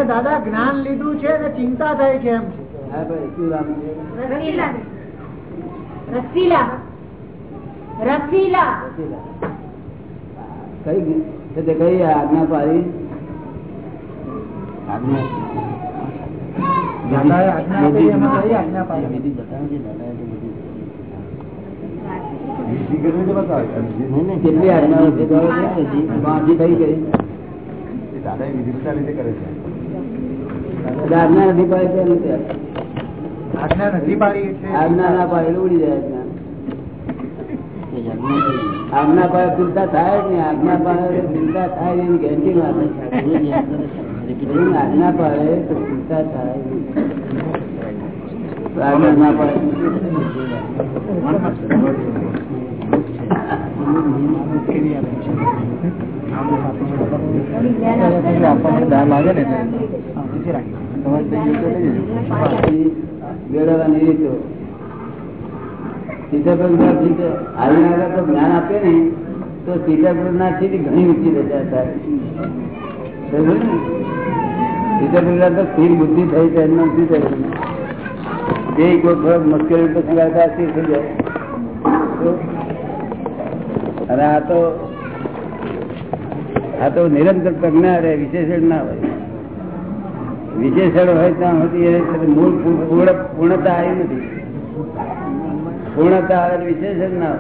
દાદા જ્ઞાન લીધું છે ને ચિંતા થાય છે એમ. હા ભાઈ છે? રસીલા. રસીલા. કઈ છે તે કઈ આજ્ઞા પાડી? કેટલી આજ્ઞા નથી પાડી. આજ્ઞા નથી પાડી. આજ્ઞા ના પાડે ઉડી જાય આજ્ઞા પાડે ચિંતા થાય જ નહીં. આજ્ઞા પાસે ચિંતા થાય એની ગેરંટી વાત આજ્ઞા પાસે તો ચિંતા થાય નહીં. તો આજ્ઞા ના પાડે થોડી જ્ઞાન આપશે ને પછી મેળવવાની રીતો. સીતાપ્રજ્ઞાથી તો તો જ્ઞાન આપે ને તો સીતાકુળના સીધી ઘણી ઊંચી રચા થાય. સમજ્યું તો સ્થિર બુદ્ધિ થઈ છે એમનો થાય? કોઈ થોડોક મુશ્કેલી તો સંગાતા થઈ જાય. અને આ તો આ તો નિરંતર પ્રજ્ઞા રહે વિશેષણ ના હોય. વિશેષણ હોય ત્યાં સુધી મૂળ પૂર્ણતા આવી નથી. પૂર્ણતા આવે વિશેષ જ ના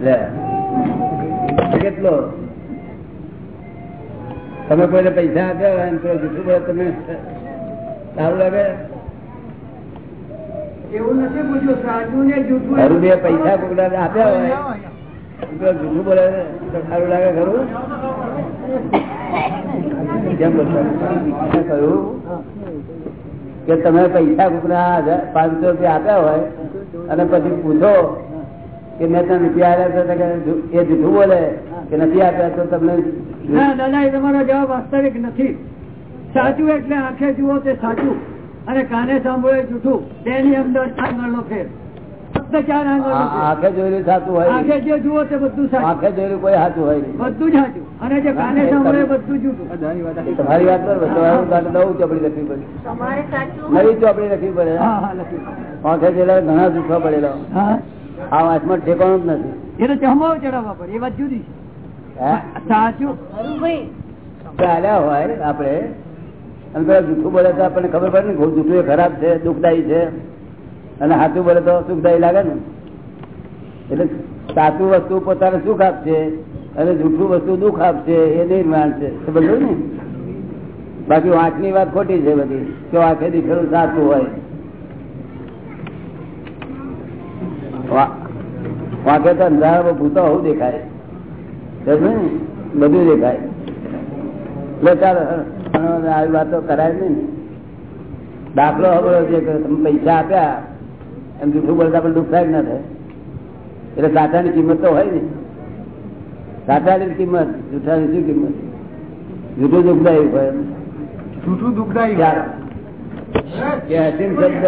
હોય. કેટલો? તમે કોઈને પૈસા આપ્યા હોય ને પેલો જૂઠું બોલે તમે સારું લાગે? એવું નથી પૂછ્યું સાચું ને જૂઠું બે પૈસા કોકડા આપ્યા હોય. પેલો જૂઠું બોલે તો સારું લાગે ખરું? કેમ બોલતા કહ્યું? કે તમે પૈસા કુકરા પાંચસો રૂપિયા આપ્યા હોય, અને પછી પૂછો કે મેં તમે રૂપિયા આવ્યા તો એ જૂઠું બોલે કે નથી આપ્યા તો તમને દાદા એ તમારો જવાબ વાસ્તવિક નથી. સાચું એટલે આંખે જુઓ તે સાચું. અને કાને સાંભળે જૂઠું તેની અંદર ફેર. ફક્ત ચાર આંખે જોયેલું સાચું હોય. આંખે જે જુઓ તે બધું સાચું. આંખે જોયેલું કોઈ સાચું હોય બધું જ સાચું. અને જે કાને સાંભળે બધું જૂઠું તમારી વાત બરોબર. તમારું કાને નવું ચોપડી લખવી પડે. નવી ચોપડી લખવી પડે. હા હા લખ્યું આંખે જોયેલા ઘણા દુખવા પડેલા આ વાંચમાં ઠેકાણું જ નથી. એ તો ચમાવ ચડાવવા પડે. એ વાત જુદી સાચું. ચાલ્યા હોય આપડે અને પેલા જૂઠું બોલે તો આપણને ખબર પડે ને જૂઠું એ ખરાબ છે દુઃખદાયી છે. અને સાચું બોલે તો સુખદાયી લાગે ને. એટલે સાચું વસ્તુ પોતાને સુખ આપશે અને જૂઠું વસ્તુ દુઃખ આપશે એ નિર્માણ છે. બધું ને? બાકી વાંચની વાત ખોટી છે બધી. કે વાંખે દીકરું સાચું હોય. વા- વાંખે તો અંધારામાં ભૂતો હોવું દેખાય. બધું દેખાય. એટલે ચાલો આવી વાતો કરાય નહીં. દાખલો હવે તમે પૈસા આપ્યા એમ જૂઠું બોલતા પણ દુઃખ થાય ના થાય? એટલે સાચાની કિંમત તો હોય ને. સાચાની કિંમત જૂઠાની શું કિંમત? જૂઠું દુઃખદાયી હોય. જૂઠું દુઃખદાયી કે અસીમ શબ્દ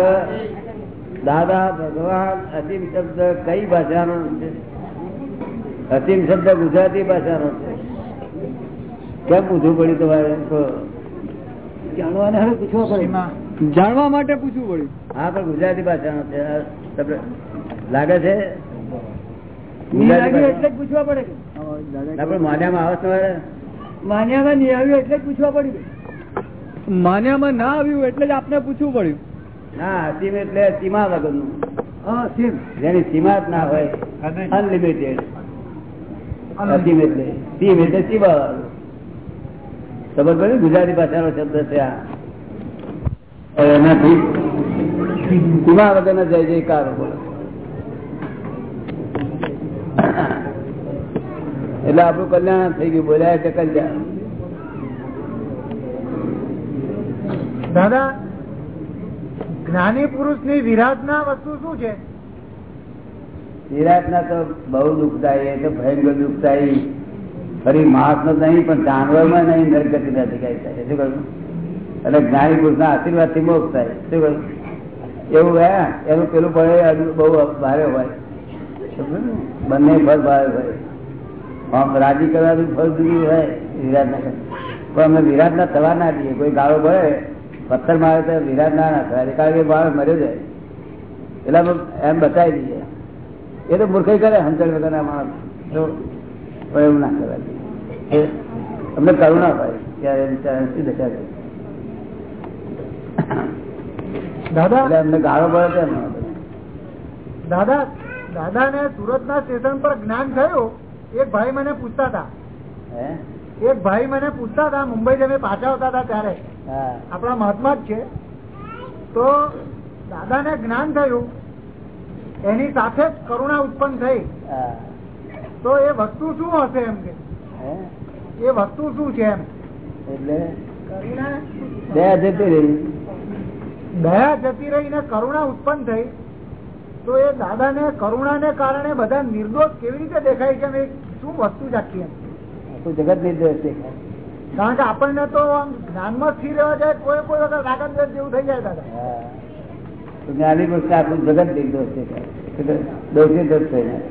દાદા ભગવાન અસીમ શબ્દ કઈ ભાષાનો છે? અસીમ શબ્દ ગુજરાતી ભાષાનો છે. કેમ પૂછવું પડ્યું તમારે. જાણવા માટે પૂછવું પડ્યું. હા પણ ગુજરાતી ભાષાનો છે. લાગે છે? એટલે ભાષા? પૂછવા પડે કે. માન્યામાં આવે માન્યામાં નહીં આવ્યું એટલે જ પૂછવા પડ્યું માન્યામાં ના આવ્યું એટલે જ આપને પૂછવું પડ્યું. ના અસીમ એટલે સીમા વગરનું. હા જેની સીમા જ ના હોય અનલિમિટેડ એટલે. સીમ એટલે સીમા વાળું. ખબર પડી? ગુજરાતી ભાષાનો શબ્દ છે આ. એનાથી સીમા વગરના જય જયકાર બોલો. એટલે આપણું કલ્યાણ થઈ ગયું બોલ્યા કે કલ્યાણ. દાદા જ્ઞાની પુરુષની વિરાટના વસ્તુ શું છે? વિરાટના તો બહુ દુઃખદાયી એ તો ભયંકર દુઃખદાયી. ફરી માણસ નો નહીં પણ જાનવરમાં નહીં નરગતિ નથી કઈ થાય શું કહ્યું? એટલે જ્ઞાની પુરુષ ના આશીર્વાદથી મોક્ષ થાય. શું કહ્યું? એવું હે? એનું પેલું ફળ બહુ ભારે હોય. બંને ફળ ભારે હોય. આમ રાજી કરવાનું ફળ જુદી હોય વિરાટનગર પણ અમે વિરાટના થવા ના દઈએ કોઈ ગાળો ભરે, પથ્થર મારે તો વિરાટ ના ના થાય કારણ કે માણસ મર્યો જાય. એટલે એમ બતાવી દઈએ. એ તો મૂર્ખાઈ કરે સમજણ વગરના માણસ. પણ એવું ના કરવા અમને કરુણા ભાઈ ત્યારે શું દશા દાદા? એટલે ગાળો પડે છે દાદા દાદા ને સુરત ના સ્ટેશન પર જ્ઞાન થયું. એક ભાઈ મને પૂછતા હતા. એક ભાઈ મને પૂછતા હતા મુંબઈ જમે પાછા આવતા હતા ત્યારે. આપણા મહાત્મા જ છે. તો દાદા ને જ્ઞાન થયું. એની સાથે જ કરુણા ઉત્પન્ન થઈ. તો એ વસ્તુ શું હશે એમ કે? હે? એ વસ્તુ શું છે એમ? એટલે? દયા જતી રહી દયા જતી રહી ને કરુણા ઉત્પન્ન થઈ તો એ દાદા ને કરુણા ને કારણે બધા નિર્દોષ કેવી રીતે દેખાય છે શું વસ્તુ જ આખું જગત નિર્દોષ દેખાય. કારણ કે આપણને તો આમ જ્ઞાનમાં સ્થિર રહેવા જાય કોઈ કોઈ વખત રાગત જેવું થઈ જાય દાદા. જ્ઞાની પુરુષ આખું જગત નિર્દોષ દેખાય. દોષી દોષ થઈ જાય.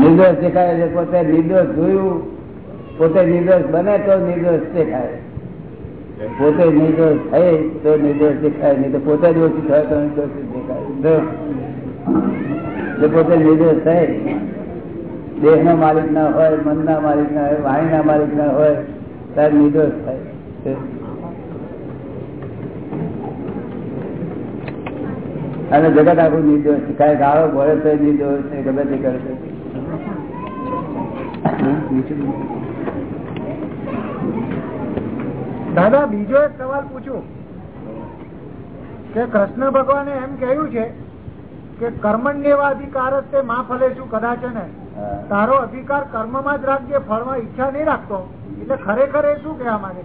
નિર્દોષ દેખાય છે પોતે નિર્દોષ જોયું પોતે નિર્દોષ બને તો નિર્દોષ દેખાય. પોતે નિર્દોષ થાય તો નિર્દોષ દેખાય, નહીં તો પોતે દોષી થાય તો નિર્દોષ દેખાય. જો જો પોતે નિર્દોષ થાય દેહ નો માલિક ના હોય મન ના માલિક ના હોય વાણી ના માલિક ના હોય ત્યારે નિર્દોષ થાય. અને જગત આખું નિર્દોષ છે. કાંઈ ગાળો ભરે તો નિર્દોષ છે, ગમે તે કરે. છે દાદા બીજો એક સવાલ પૂછું. કે કૃષ્ણ ભગવાને એમ કહ્યું છે કે કર્મણ્યવા અધિકાર જ તે માં ફલે શું કદાચ ને તારો અધિકાર કર્મમાં જ રાખજે ફળમાં ઈચ્છા નહીં રાખતો. એટલે ખરેખર એ શું કહેવા માંગે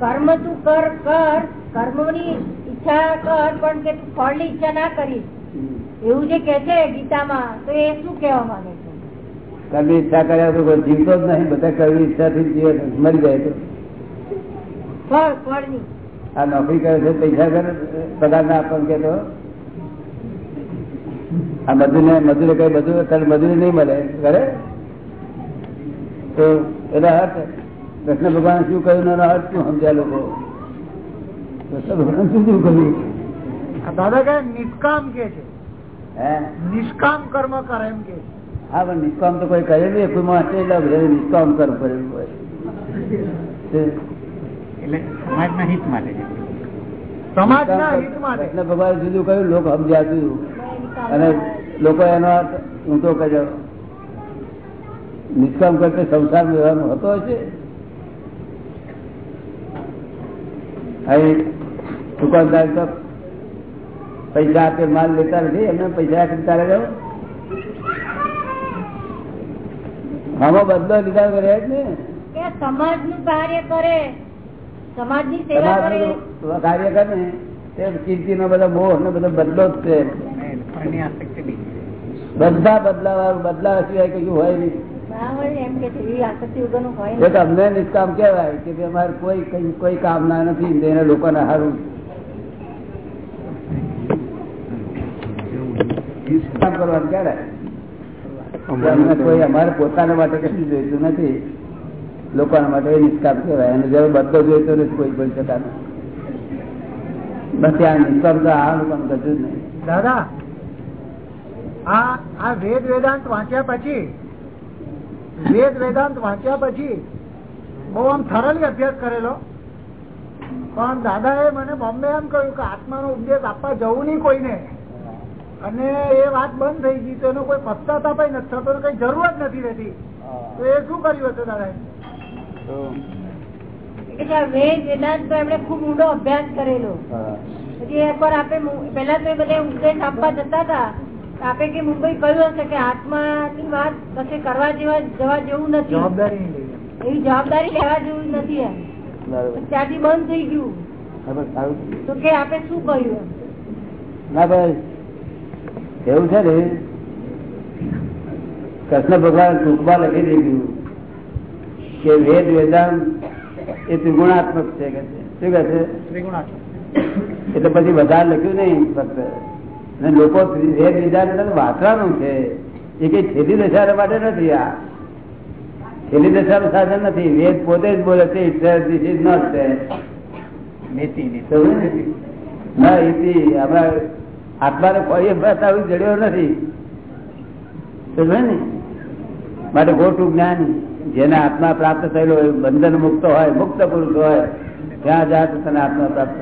કર્મ તું કર કર કર્મોની ઈચ્છા કર પણ કે તું ફળની ઈચ્છા ના કરીશ. એવું જે કે છે ગીતામાં તો એ શું કહેવા માંગે છે? કર્મની ઈચ્છા કર્યા તો કોઈ જીવતો જ નહીં બધા કરવી ઈચ્છાથી જીવે મરી જાય તો. આ નોકરી કરે છે પૈસા કરે પગાર ના આપવાનું કે તો? આ મજૂરને મજૂરે કઈ બધું તારે મજૂરી નહીં મળે કરે? તો એનો અર્થ કૃષ્ણ ભગવાન શું કહ્યું એનો અર્થ શું સમજ્યા લોકો? કૃષ્ણ ભગવાન શું શું કહ્યું? દાદા કે નિષ્કામ કે છે. હે? નિષ્કામ કર્મ કરે એમ કે છે. હા પણ નિષ્કામ તો કોઈ કરે નહીં કોઈ એટલે નિષ્કામ કરવું પડેલું હોય. એટલે સમાજના હિત માટે સમાજના હિત માટે. ભગવાન જુદું કહ્યું લોકો સમજ્યા જુદું અને લોકો એનો ઊંધો કર્યો નિષ્કામ કરતા સંસાર વ્યવહાર હતો છે અહીં દુકાનદાર તો પૈસા આપે માલ લેતા નથી એમને પૈસા આપી તારે જાઓ આમાં બદલો લીધા કરે જ ને સમાજનું કાર્ય કરે સમાજની સેવા કરે. કાર્ય કરે ને તે કીર્તિ નો બધા મોહ ને બધો બદલો જ છે. બધા બદલાવા બદલાવા સિવાય કઈ હોય નહીં. એમ કે છે એવી આસક્તિ વગરનું હોય એ તો અમને નિષ્કામ કેવાય કે અમારે કોઈ કઈ કોઈ કામના નથી ને એને લોકોને કામ કરવાનું ક્યારે અમને કોઈ અમારે પોતાના માટે કશું જોઈતું નથી. લોકોના માટે નિષ્કાપ કહેવાય. અને જયારે બધો જોઈતો નથી, કોઈ કોઈ પ્રકારનો. આ આ દાદા, આ વેદ વેદાંત વાંચ્યા પછી, વેદ વેદાંત વાંચ્યા પછી બહુ આમ થરલી અભ્યાસ કરેલો. પણ દાદાએ મને બોમ્બે એમ કહ્યું કે આત્માનો ઉપદેશ આપવા જવું નહીં કોઈને. અને એ વાત બંધ થઈ ગઈ તો એનો કોઈ પશ્ચાતાપ નથી થતો કઈ જરૂર જ નથી રહેતી. તો એ શું કર્યું હતું દાદા કે વેદ વેદાંત એમણે ખૂબ ઊંડો અભ્યાસ કરેલો. પછી પહેલા તો એ બધા ઉપદેશ આપવા જતા હતા. તો આપે કે મુંબઈ કહ્યું હશે કે આત્મા ની વાત કશે કરવા જેવા જવા જેવું નથી. જવાબદારી એવી જવાબદારી લેવા જેવું નથી ત્યાંથી બંધ થઈ ગયું. તો કે આપે શું કહ્યું ના ભાઈ એવું છે ને? કૃષ્ણ ભગવાન ટૂંકમાં લખી દીધું કે વેદ વેદાંત એ ત્રિગુણાત્મક છે કે શું કહે છે? એટલે પછી વધારે લખ્યું નહીં ફક્ત. અને લોકો વેદ વેદાંત વાંચવાનું છે. એ કઈ છેલ્લી દશા માટે નથી આ. છેલ્લી દશાનું સાધન નથી. વેદ પોતે જ બોલે છે ધીસ ઇઝ નોટ ના ઇતિ હમણાં આત્માને કોઈ આવું જડ્યો નથી. ને? માટે ખોટું જ્ઞાન જેને આત્મા પ્રાપ્ત થયેલો હોય બંધન મુક્ત હોય મુક્ત પુરુષ હોય ત્યાં જા તો તને આત્મા પ્રાપ્ત.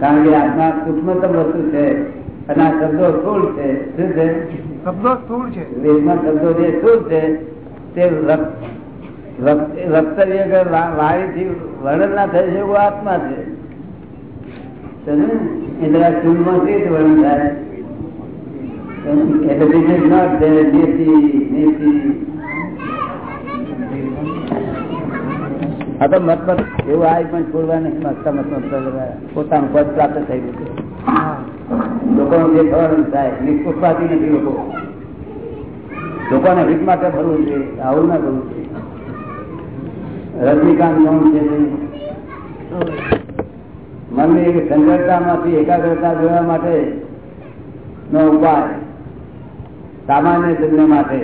કારણ કે આત્મા સૂક્ષ્મતમ વસ્તુ છે અને આ શબ્દો સ્થૂળ છે. શું છે? શબ્દો સ્થૂળ છે. વેદમાં શબ્દો જે સ્થૂળ છે તે રક્ત- રક્ત- રક્તની આગળ વા- વાણીથી વર્ણન ના થઈ છે એવું આત્મા છે. કેવી રીતે વર્ણન થાય. એટલે નેતિ. આ તો મત મત, એવું આ પણ છોડવા નથી માંગતા મત મત પોતાનું પદ પ્રાપ્ત થઈ ગયું લોકોનું જે થવાનું થાય. નિષ્પક્ષપાતી નથી લોકો. લોકોને હિત માટે ભરવું છે, આવું ના કરવું છે. રજનીકાંત નામ છે? મનની એક સંગ્રહતામાંથી એકાગ્રતા જોવા માટે નો ઉપાય સામાન્ય જન્મ માટે.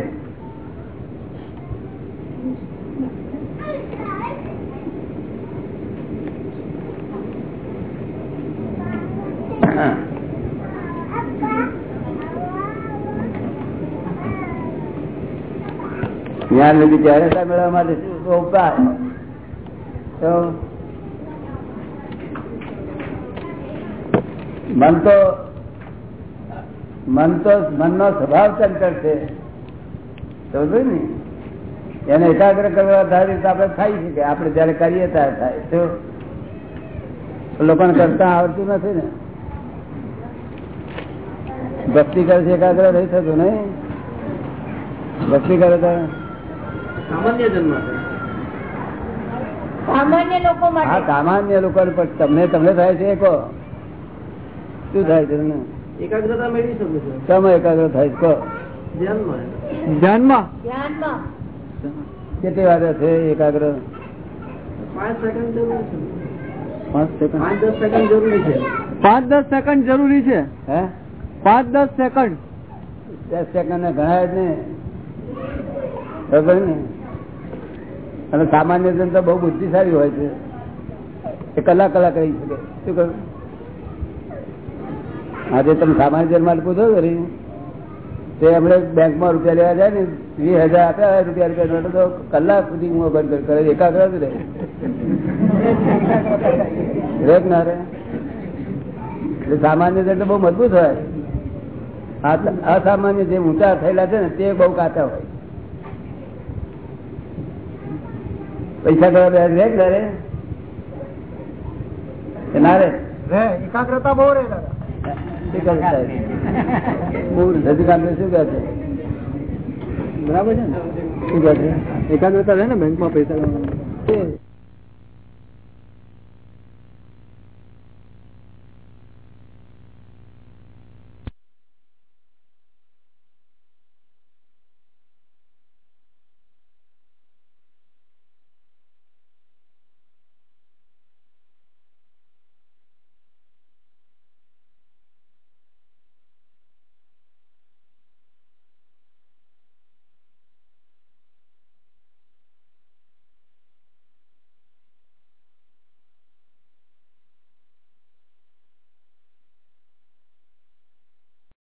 જ્ઞાન લીધી જાહેરતા મેળવવા માટે શું ઉપાય? તો મન તો મન તો મનનો સ્વભાવ ચંચળ છે. સમજો ને? એને એકાગ્ર કરવા ધારી તો આપણે થાય છે કે આપણે જયારે કરીએ ત્યારે થાય. તો લોકોને કરતા આવડતું નથી ને? ભક્તિ કરે છે એકાગ્ર રહી થતું નહીં? ભક્તિ કરે તો? સામાન્ય જન્મ સામાન્ય લોકો હા સામાન્ય લોકો તમને તમને થાય છે એ કહો શું થાય છે એકાગ્રતા મેળવી શકું છું. તમે એકાગ્ર થાય છે કહો. ધ્યાનમાં. ધ્યાનમાં? ધ્યાનમાં. કેટલી વાર છે એકાગ્ર? પાંચ સેકન્ડ જરૂરી છે. પાંચ દસ સેકન્ડ જરૂરી છે. પાંચ દસ સેકન્ડ હે? પાંચ દસ સેકન્ડ? દસ સેકન્ડ ગણાય જ ને બરોબર ને? અને સામાન્ય જનતા બહુ બુદ્ધિશાળી હોય છે. એ કલાક કલાક રહી શકે. શું કરું આજે તમે સામાન્ય જન માટે પૂછો કરી તે હમણે બેંકમાં રૂપિયા લેવા જાય ને, વીસ હજાર આપ્યા રૂપિયા રૂપિયા નોટો તો કલાક સુધી હું બંધ કરે એકાગ્ર જ રહે. ના રે એટલે સામાન્ય જન તો બહુ મજબૂત હોય. અસામાન્ય જે ઊંચા થયેલા છે ને, તે બહુ કાચા હોય. પૈસા કરવા બે રે ના રે એકાગ્રતા બહુ રે દાદા રજનીકાંત શું કહે છે? બરાબર છે ને? શું કહે છે? એકાગ્રતા રહે ને બેંકમાં પૈસા